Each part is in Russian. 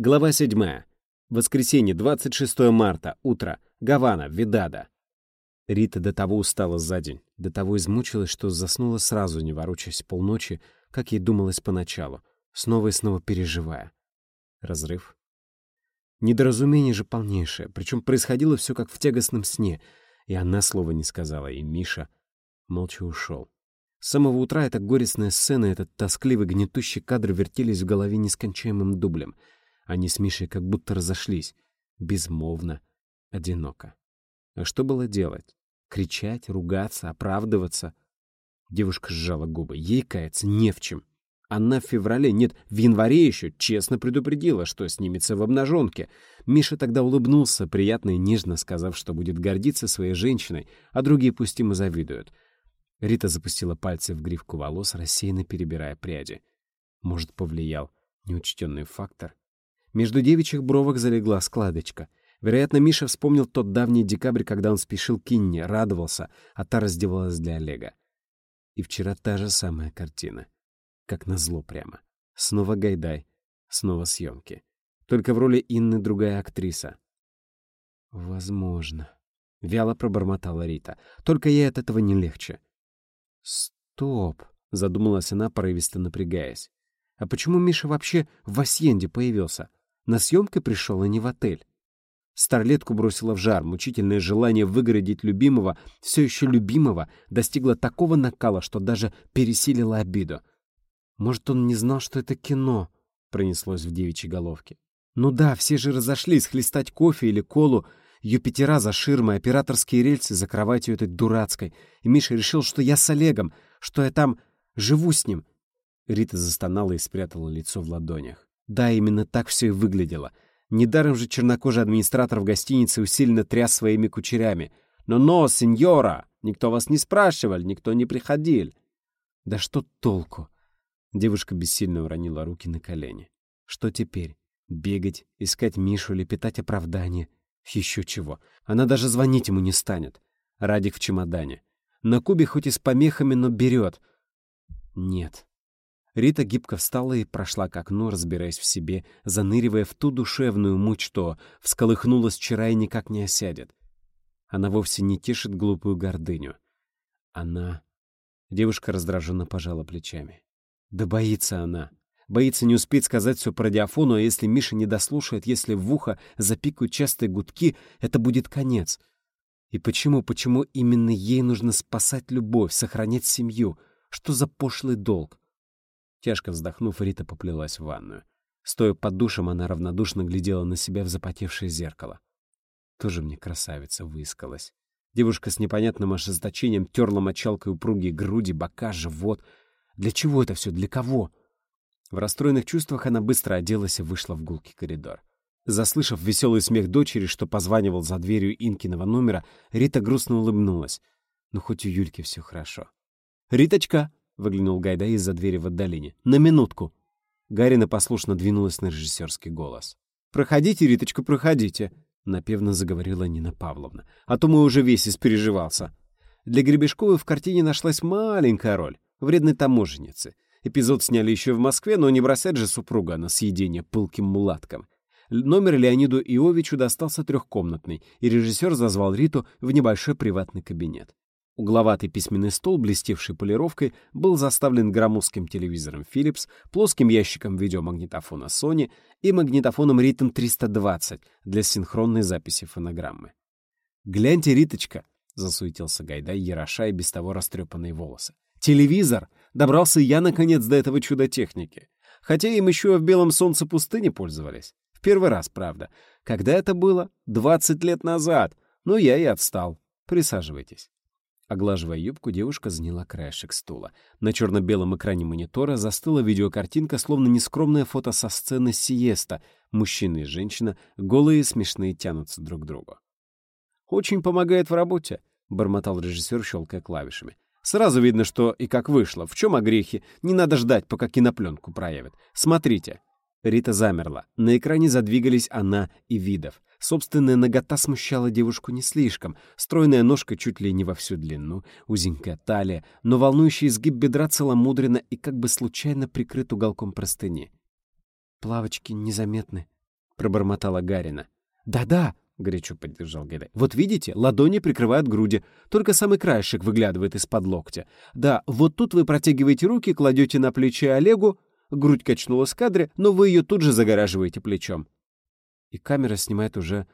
Глава 7. Воскресенье, 26 марта, утро. Гавана, Видада. Рита до того устала за день, до того измучилась, что заснула сразу, не ворочаясь полночи, как ей думалось поначалу, снова и снова переживая. Разрыв. Недоразумение же полнейшее, причем происходило все как в тягостном сне, и она слова не сказала, и Миша молча ушел. С самого утра эта горестная сцена, этот тоскливый гнетущий кадр вертелись в голове нескончаемым дублем. Они с Мишей как будто разошлись, безмолвно, одиноко. А что было делать? Кричать, ругаться, оправдываться? Девушка сжала губы. Ей каяться не в чем. Она в феврале, нет, в январе еще честно предупредила, что снимется в обнаженке. Миша тогда улыбнулся, приятно и нежно сказав, что будет гордиться своей женщиной, а другие пусть ему завидуют. Рита запустила пальцы в гривку волос, рассеянно перебирая пряди. Может, повлиял неучтенный фактор? Между девичьих бровок залегла складочка. Вероятно, Миша вспомнил тот давний декабрь, когда он спешил к Инне, радовался, а та раздевалась для Олега. И вчера та же самая картина. Как назло прямо. Снова Гайдай, снова съемки. Только в роли Инны другая актриса. «Возможно», — вяло пробормотала Рита. «Только ей от этого не легче». «Стоп», — задумалась она, порывисто напрягаясь. «А почему Миша вообще в Асьенде появился? На съемки пришел, а не в отель?» Старлетку бросила в жар. Мучительное желание выгородить любимого, все еще любимого, достигло такого накала, что даже пересилило обиду. «Может, он не знал, что это кино?» — пронеслось в девичьей головке. «Ну да, все же разошлись хлестать кофе или колу, Юпитера за ширмой, операторские рельсы за кроватью этой дурацкой. И Миша решил, что я с Олегом, что я там живу с ним». Рита застонала и спрятала лицо в ладонях. Да, именно так все и выглядело — Недаром же чернокожий администратор в гостинице усиленно тряс своими кучерями. «Но-но, сеньора! Никто вас не спрашивал, никто не приходил!» «Да что толку?» Девушка бессильно уронила руки на колени. «Что теперь? Бегать, искать Мишу, лепетать оправдание? Еще чего. Она даже звонить ему не станет. Радик в чемодане. На Кубе хоть и с помехами, но берет. Нет, Рита гибко встала и прошла к окну, разбираясь в себе, заныривая в ту душевную муть, что всколыхнулась вчера и никак не осядет. Она вовсе не тешит глупую гордыню. Она... Девушка раздраженно пожала плечами. Да боится она. Боится не успеть сказать все по радиофону, а если Миша не дослушает, если в ухо запикают частые гудки, это будет конец. И почему, почему именно ей нужно спасать любовь, сохранять семью? Что за пошлый долг? Тяжко вздохнув, Рита поплелась в ванную. Стоя под душем, она равнодушно глядела на себя в запотевшее зеркало. Тоже мне красавица выискалась. Девушка с непонятным ожесточением терла мочалкой упругие груди, бока, живот. Для чего это все? Для кого? В расстроенных чувствах она быстро оделась и вышла в гулкий коридор. Заслышав веселый смех дочери, что позванивал за дверью Инкиного номера, Рита грустно улыбнулась. Ну, хоть у Юльки все хорошо. «Риточка!» — выглянул Гайдай из-за двери в отдалении. «На минутку!» Гарина послушно двинулась на режиссерский голос. «Проходите, Риточка, проходите!» — напевно заговорила Нина Павловна. «А то мы уже весь испереживался». Для Гребешковой в картине нашлась маленькая роль — вредной таможенницы. Эпизод сняли еще в Москве, но не бросать же супруга на съедение пылким мулаткам. Номер Леониду Иовичу достался трехкомнатный, и режиссер зазвал Риту в небольшой приватный кабинет. Угловатый письменный стол, блестевший полировкой, был заставлен громоздким телевизором Philips, плоским ящиком видеомагнитофона Sony и магнитофоном Ритм 320 для синхронной записи фонограммы. «Гляньте, Риточка!» — засуетился Гайдай, яроша и без того растрепанные волосы. «Телевизор! Добрался я, наконец, до этого чуда техники. Хотя им еще в белом солнце пустыни пользовались. В первый раз, правда. Когда это было? Двадцать лет назад. Ну, я и отстал. Присаживайтесь». Оглаживая юбку, девушка заняла краешек стула. На черно-белом экране монитора застыла видеокартинка, словно нескромное фото со сцены «Сиеста». Мужчина и женщина, голые и смешные, тянутся друг к другу. «Очень помогает в работе», — бормотал режиссер, щелкая клавишами. «Сразу видно, что и как вышло. В чем огрехи? Не надо ждать, пока кинопленку проявят. Смотрите». Рита замерла. На экране задвигались она и Видов. Собственная нагота смущала девушку не слишком. Стройная ножка чуть ли не во всю длину, узенькая талия, но волнующий изгиб бедра целомудренно и как бы случайно прикрыт уголком простыни. «Плавочки незаметны», пробормотала Гарина. «Да-да», — горячо поддержал Гайдай. «Вот видите, ладони прикрывают груди, только самый краешек выглядывает из-под локтя. Да, вот тут вы протягиваете руки, кладете на плечи Олегу, грудь качнулась в кадре, но вы ее тут же загораживаете плечом». И камера снимает уже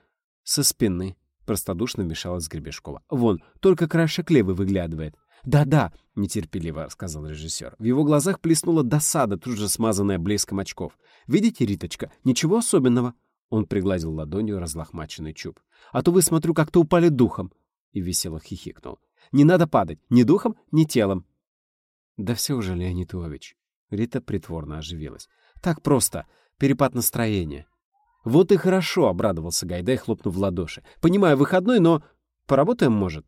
со спины, простодушно вмешалась Гребешкова. «Вон, только краешек левый выглядывает». «Да-да», — нетерпеливо сказал режиссер. В его глазах плеснула досада, тут же смазанная блеском очков. «Видите, Риточка, ничего особенного». Он пригладил ладонью разлохмаченный чуб. «А то вы, смотрю, как-то упали духом». И весело хихикнул. «Не надо падать, ни духом, ни телом». «Да все уже, Леонид Ивович». Рита притворно оживилась. «Так просто. Перепад настроения». «Вот и хорошо», — обрадовался Гайдай, хлопнув в ладоши. «Понимаю, выходной, но поработаем, может?»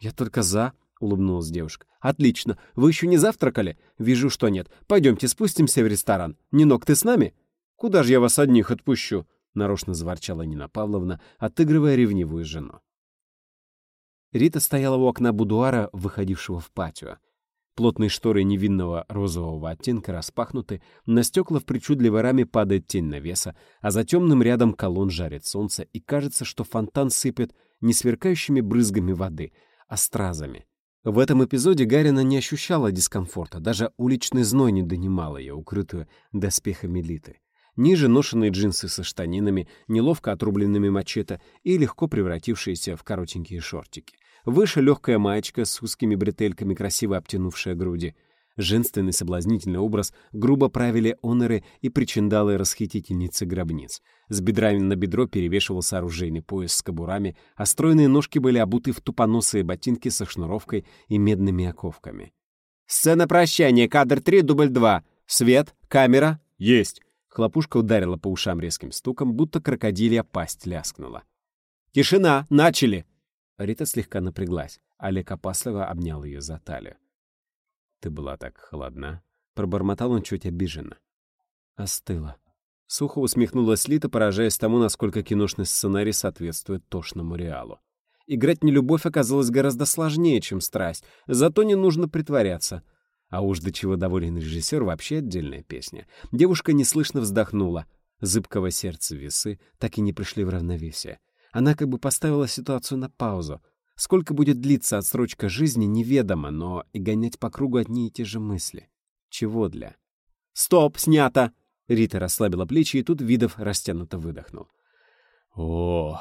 «Я только за», — улыбнулась девушка. «Отлично. Вы еще не завтракали? Вижу, что нет. Пойдемте спустимся в ресторан. Нинок, ты с нами?» «Куда же я вас одних отпущу?» — нарочно заворчала Нина Павловна, отыгрывая ревнивую жену. Рита стояла у окна будуара, выходившего в патио. Плотные шторы невинного розового оттенка распахнуты, на стекла в причудливой раме падает тень навеса, а за темным рядом колонн жарит солнце, и кажется, что фонтан сыпет не сверкающими брызгами воды, а стразами. В этом эпизоде Гарина не ощущала дискомфорта, даже уличный зной не донимал ее, укрытую доспехами литы. Ниже ношенные джинсы со штанинами, неловко отрубленными мачете и легко превратившиеся в коротенькие шортики. Выше легкая маечка с узкими бретельками, красиво обтянувшая груди. Женственный соблазнительный образ грубо правили оноры и причиндалы расхитительницы гробниц. С бедрами на бедро перевешивался оружейный пояс с кобурами, а стройные ножки были обуты в тупоносые ботинки со шнуровкой и медными оковками. «Сцена прощания, кадр 3, дубль 2. Свет, камера, есть!» Хлопушка ударила по ушам резким стуком, будто крокодилья пасть ляскнула. «Тишина! Начали!» Рита слегка напряглась. Олег опасливо обнял ее за талию. «Ты была так холодна», — пробормотал он чуть обиженно. «Остыла». Сухо усмехнулась Лита, поражаясь тому, насколько киношный сценарий соответствует тошному реалу. Играть нелюбовь оказалось гораздо сложнее, чем страсть, зато не нужно притворяться. А уж до чего доволен режиссер, вообще отдельная песня. Девушка неслышно вздохнула. Зыбкого сердца весы так и не пришли в равновесие. Она как бы поставила ситуацию на паузу, Сколько будет длиться отсрочка жизни, неведомо, но и гонять по кругу одни и те же мысли. Чего для? «Стоп! Снято!» Рита расслабила плечи, и тут Видов растянуто выдохнул. О,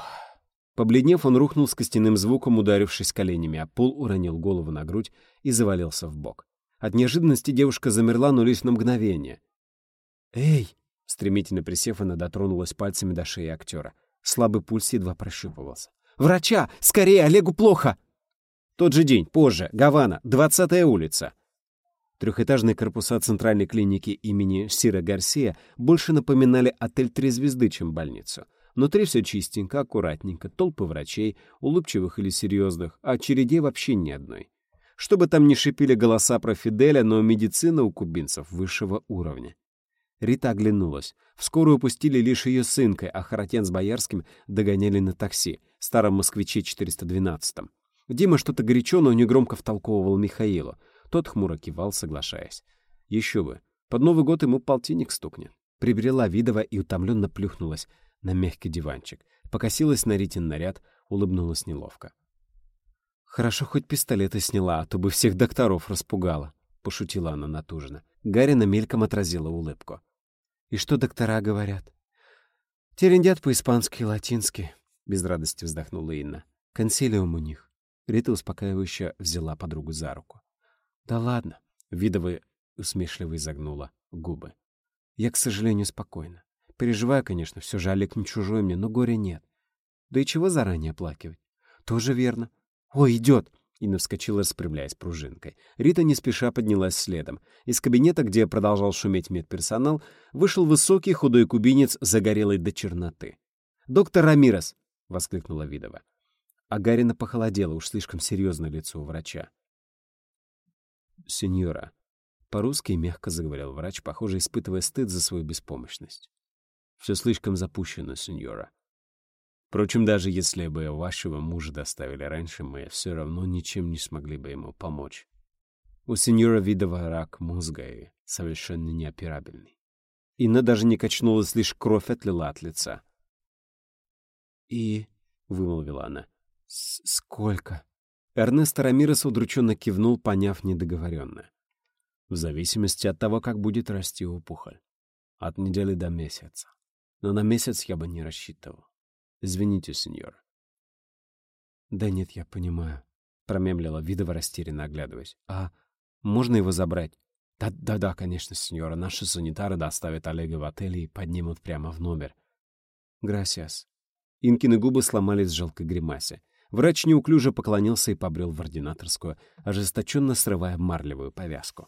Побледнев, он рухнул с костяным звуком, ударившись коленями, а пол уронил голову на грудь и завалился в бок. От неожиданности девушка замерла, но лишь на мгновение. «Эй!» — стремительно присев, она дотронулась пальцами до шеи актера. Слабый пульс едва прощупывался. Врача! Скорее, Олегу плохо!» Тот же день, позже, Гавана, 20-я улица. Трехэтажные корпуса центральной клиники имени Сира Гарсия больше напоминали отель «Три звезды», чем больницу. Внутри все чистенько, аккуратненько, толпы врачей, улыбчивых или серьезных, а очередей вообще ни одной. Чтобы там не шипели голоса про Фиделя, но медицина у кубинцев высшего уровня. Рита оглянулась. В скорую пустили лишь ее сынкой, а Харатьян с Боярским догоняли на такси, старом «Москвиче 412». Дима что-то горячо, но негромко втолковывал Михаилу. Тот хмуро кивал, соглашаясь. Еще бы. Под Новый год ему полтинник стукнет. Прибрела Видова и утомленно плюхнулась на мягкий диванчик. Покосилась на Ритин наряд, улыбнулась неловко. «Хорошо, хоть пистолеты сняла, а то бы всех докторов распугала», — пошутила она натужно. Гарина мельком отразила улыбку. «И что доктора говорят?» «Терендят по-испански и латински», — без радости вздохнула Инна. «Консилиум у них». Рита успокаивающе взяла подругу за руку. «Да ладно», — Видова усмешливо изогнула губы. «Я, к сожалению, спокойна. Переживаю, конечно, все же Олег не чужой мне, но горя нет. Да и чего заранее оплакивать? Тоже верно. Ой, идет!» Инна вскочила, распрямляясь пружинкой. Рита не спеша поднялась следом. Из кабинета, где продолжал шуметь медперсонал, вышел высокий худой кубинец, загорелый до черноты. «Доктор Рамирес!» — воскликнула Видова. А Гарина похолодела, уж слишком серьезное лицо у врача. «Сеньора», — по-русски мягко заговорил врач, похоже, испытывая стыд за свою беспомощность. «Все слишком запущено, сеньора. Впрочем, даже если бы вашего мужа доставили раньше, мы все равно ничем не смогли бы ему помочь. У сеньора Видова рак мозга и совершенно неоперабельный. Инна даже не качнулась, лишь кровь отлила от лица. «И...» — вымолвила она. «Сколько?» Эрнест Рамирес удрученно кивнул, поняв недоговоренное. «В зависимости от того, как будет расти опухоль. От недели до месяца. Но на месяц я бы не рассчитывал. Извините, сеньор». «Да нет, я понимаю», — промемлила Видова, растерянно оглядываясь. «А можно его забрать?» «Да-да-да, конечно, сеньора. Наши санитары доставят Олега в отель и поднимут прямо в номер». «Грасиас». Инкины губы сломались в жалкой гримасе. Врач неуклюже поклонился и побрел в ординаторскую, ожесточенно срывая марлевую повязку.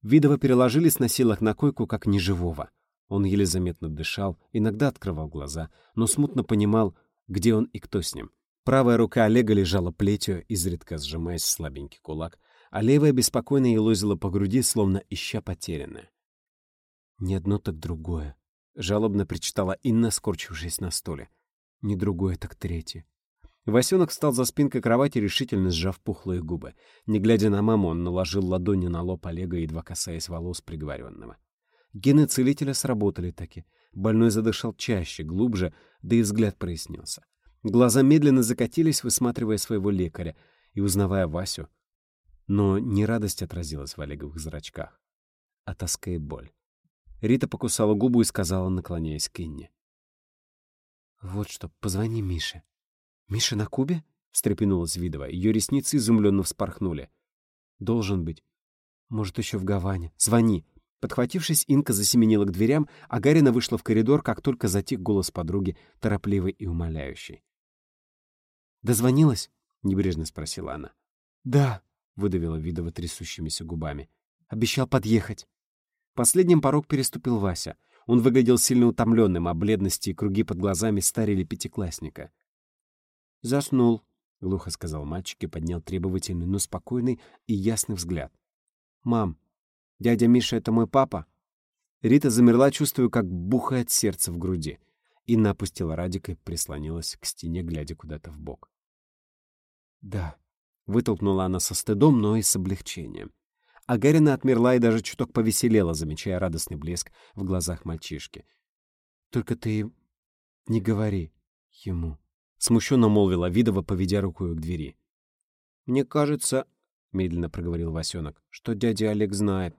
Видова переложили с носилок на койку, как неживого. Он еле заметно дышал, иногда открывал глаза, но смутно понимал, где он и кто с ним. Правая рука Олега лежала плетью, изредка сжимаясь в слабенький кулак, а левая беспокойно елозила по груди, словно ища потерянное. «Не одно, так другое», — жалобно причитала Инна, скорчившись на стуле. «Не другое, так третье. Васенок встал за спинкой кровати, решительно сжав пухлые губы. Не глядя на маму, он наложил ладони на лоб Олега, едва касаясь волос приговоренного. Гены целителя сработали таки. Больной задышал чаще, глубже, да и взгляд прояснился. Глаза медленно закатились, высматривая своего лекаря и узнавая Васю. Но не радость отразилась в Олеговых зрачках, а тоска и боль. Рита покусала губу и сказала, наклоняясь к Инне. «Вот что, позвони Мише». «Миша на Кубе?» — встрепенулась Видова. Ее ресницы изумленно вспорхнули. «Должен быть. Может, еще в Гаване. Звони!» Подхватившись, Инка засеменила к дверям, а Гарина вышла в коридор, как только затих голос подруги, торопливый и умоляющий. «Дозвонилась?» — небрежно спросила она. «Да», — выдавила Видова трясущимися губами. «Обещал подъехать». Последним порог переступил Вася. Он выглядел сильно утомленным, а бледности и круги под глазами старили пятиклассника. «Заснул», — глухо сказал мальчик и поднял требовательный, но спокойный и ясный взгляд. «Мам, дядя Миша — это мой папа?» Рита замерла, чувствуя, как бухает сердце в груди. Инна опустила Радика и прислонилась к стене, глядя куда-то в бок. «Да», — вытолкнула она со стыдом, но и с облегчением. А Гарина отмерла и даже чуток повеселела, замечая радостный блеск в глазах мальчишки. «Только ты не говори ему», смущенно молвила Видова, поведя рукой к двери. «Мне кажется, — медленно проговорил Васенок, — что дядя Олег знает.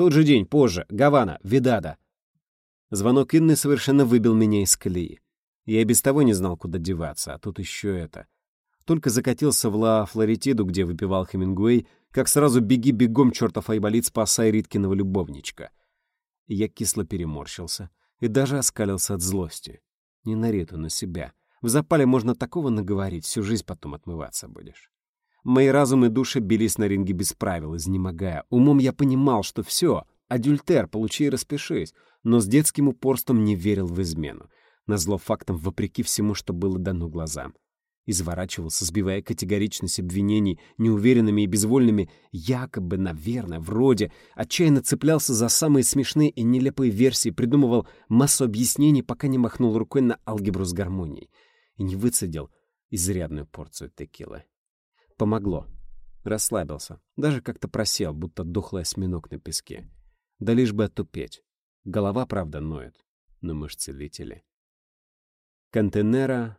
Тот же день, позже, Гавана, Видада. Звонок Инны совершенно выбил меня из колеи. Я и без того не знал, куда деваться, а тут еще это. Только закатился в Ла Флоритиду, где выпивал Хемингуэй, как сразу беги бегом, чертов айболит, спасай Риткиного любовничка. Я кисло переморщился и даже оскалился от злости. Не на Риту, на себя. В запале можно такого наговорить, всю жизнь потом отмываться будешь. Мои разум и души бились на ринге без правил, изнемогая. Умом я понимал, что все, адюльтер, получи и распишись, но с детским упорством не верил в измену. Назло фактом, вопреки всему, что было дано глазам изворачивался, сбивая категоричность обвинений неуверенными и безвольными, якобы, наверное, вроде, отчаянно цеплялся за самые смешные и нелепые версии, придумывал массу объяснений, пока не махнул рукой на алгебру с гармонией и не выцедил изрядную порцию текилы. Помогло. Расслабился. Даже как-то просел, будто дохлый осьминог на песке. Да лишь бы отупеть. Голова, правда, ноет, но мы ж целители. Контейнера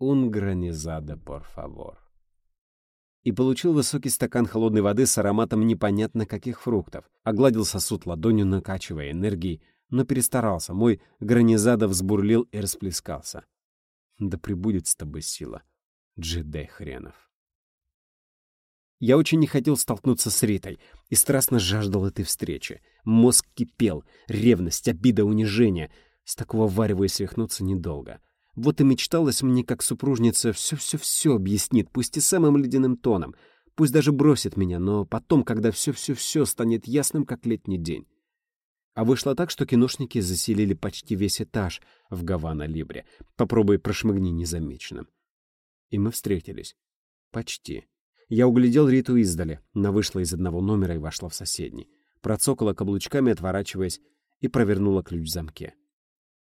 «Un granizado, por favor». И получил высокий стакан холодной воды с ароматом непонятно каких фруктов. Огладил сосуд ладонью, накачивая энергией, но перестарался. Мой гранизадо взбурлил и расплескался. Да прибудет с тобой сила, джедай хренов. Я очень не хотел столкнуться с Ритой и страстно жаждал этой встречи. Мозг кипел, ревность, обида, унижение. С такого варева и свихнуться недолго. Вот и мечталось мне, как супружница, все-все-все объяснит, пусть и самым ледяным тоном. Пусть даже бросит меня, но потом, когда все-все-все станет ясным, как летний день. А вышло так, что киношники заселили почти весь этаж в Гавана-Либре. Попробуй прошмыгни незамеченным. И мы встретились. Почти. Я углядел Риту издали. Она вышла из одного номера и вошла в соседний. Процокала каблучками, отворачиваясь, и провернула ключ в замке.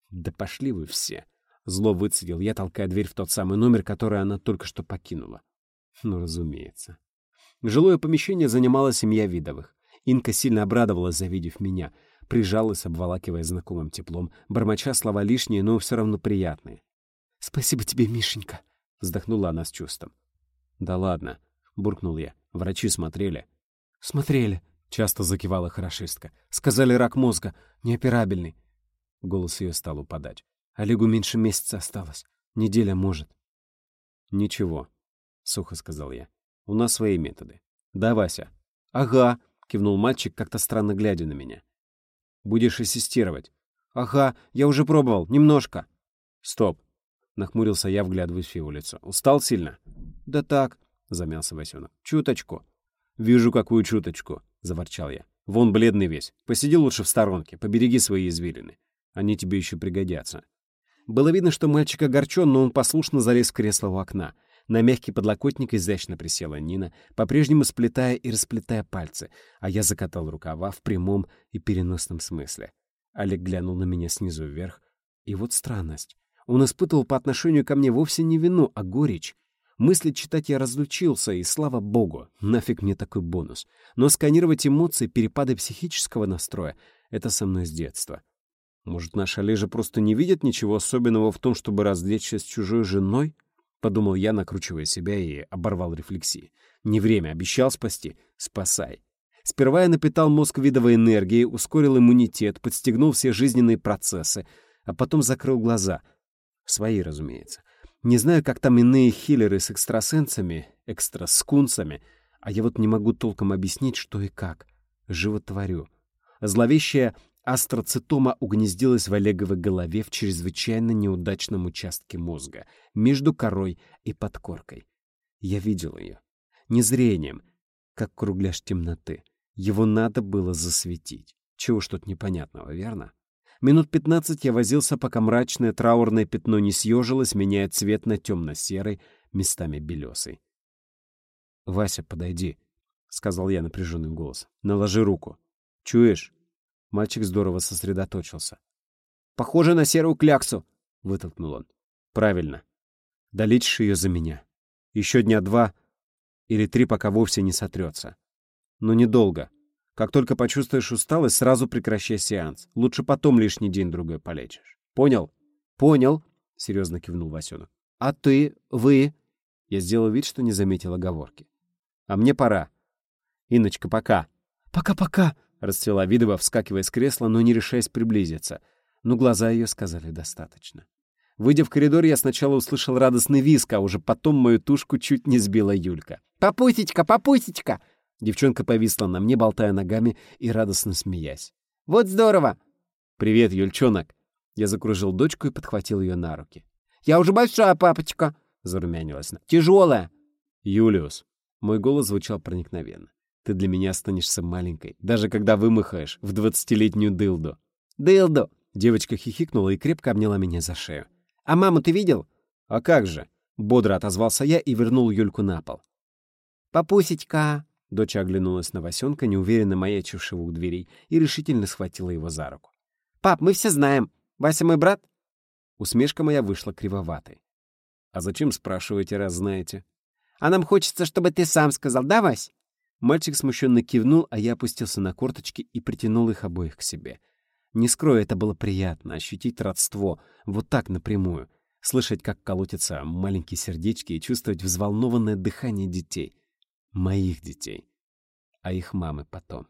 «Да пошли вы все!» Зло выцедил я, толкая дверь в тот самый номер, который она только что покинула. Ну, разумеется. Жилое помещение занимала семья Видовых. Инка сильно обрадовалась, завидев меня. прижалась, обволакивая знакомым теплом, бормоча слова лишние, но все равно приятные. «Спасибо тебе, Мишенька!» — вздохнула она с чувством. «Да ладно!» — буркнул я. «Врачи смотрели?» «Смотрели!» — часто закивала хорошистка. «Сказали, рак мозга. Неоперабельный». Голос ее стал упадать. «Олегу меньше месяца осталось. Неделя, может». «Ничего», — сухо сказал я. «У нас свои методы. Да, Вася?» «Ага», — кивнул мальчик, как-то странно глядя на меня. «Будешь ассистировать?» «Ага, я уже пробовал. Немножко». «Стоп», — нахмурился я, вглядываясь в его лицо. «Устал сильно?» «Да так», — замялся Васенок. «Чуточку». «Вижу, какую чуточку», — заворчал я. «Вон бледный весь. Посиди лучше в сторонке, побереги свои извилины. Они тебе еще пригодятся». Было видно, что мальчик огорчен, но он послушно залез в кресло у окна. На мягкий подлокотник изящно присела Нина, по-прежнему сплетая и расплетая пальцы, а я закатал рукава в прямом и переносном смысле. Олег глянул на меня снизу вверх. И вот странность. Он испытывал по отношению ко мне вовсе не вину, а горечь. Мысли читать я разлучился, и слава богу, нафиг мне такой бонус. Но сканировать эмоции, перепады психического настроя — это со мной с детства. Может, наша Олежа просто не видит ничего особенного в том, чтобы развлечься с чужой женой? Подумал я, накручивая себя, и оборвал рефлексии. Не время, обещал спасти. Спасай. Сперва я напитал мозг видовой энергией, ускорил иммунитет, подстегнул все жизненные процессы, а потом закрыл глаза. Свои, разумеется. Не знаю, как там иные хиллеры с экстрасенсами, экстраскунсами, а я вот не могу толком объяснить, что и как. Животворю. Зловещая астроцитома угнездилась в Олеговой голове в чрезвычайно неудачном участке мозга, между корой и подкоркой. Я видел ее. Не зрением, как кругляш темноты. Его надо было засветить. Чего ж тут непонятного, верно? Минут пятнадцать я возился, пока мрачное траурное пятно не съежилось, меняя цвет на темно-серый, местами белесый. — Вася, подойди, — сказал я напряженным голосом. — Наложи руку. — Чуешь? Мальчик здорово сосредоточился. — Похоже на серую кляксу, — вытолкнул он. — Правильно. Долечишь ее за меня. Еще дня два или три, пока вовсе не сотрется. Но недолго. Как только почувствуешь усталость, сразу прекращай сеанс. Лучше потом лишний день-другой полечишь. Понял? Понял, — серьезно кивнул Васенок. А ты, вы? Я сделал вид, что не заметил оговорки. А мне пора. Иночка, пока. Пока-пока, — расцвела Видова, вскакивая с кресла, но не решаясь приблизиться. Но глаза ее сказали достаточно. Выйдя в коридор, я сначала услышал радостный визг, а уже потом мою тушку чуть не сбила Юлька. «Папусечка, папусечка!» Девчонка повисла на мне, болтая ногами и радостно смеясь. «Вот здорово!» «Привет, Юльчонок!» Я закружил дочку и подхватил ее на руки. «Я уже большая, папочка!» — зарумянилась она. «Тяжелая!» «Юлиус!» Мой голос звучал проникновенно. «Ты для меня останешься маленькой, даже когда вымыхаешь в двадцатилетнюю дылду». «Дылду!» Девочка хихикнула и крепко обняла меня за шею. «А маму ты видел?» «А как же?» Бодро отозвался я и вернул Юльку на пол. «Папусечка!» Доча оглянулась на Васенка, неуверенно маячившего у дверей, и решительно схватила его за руку. «Пап, мы все знаем. Вася мой брат?» Усмешка моя вышла кривоватой. «А зачем спрашиваете, раз знаете?» «А нам хочется, чтобы ты сам сказал, да, Вась?» Мальчик смущенно кивнул, а я опустился на корточки и притянул их обоих к себе. Не скрою, это было приятно — ощутить родство, вот так напрямую, слышать, как колотятся маленькие сердечки и чувствовать взволнованное дыхание детей — моих детей, а их мамы потом.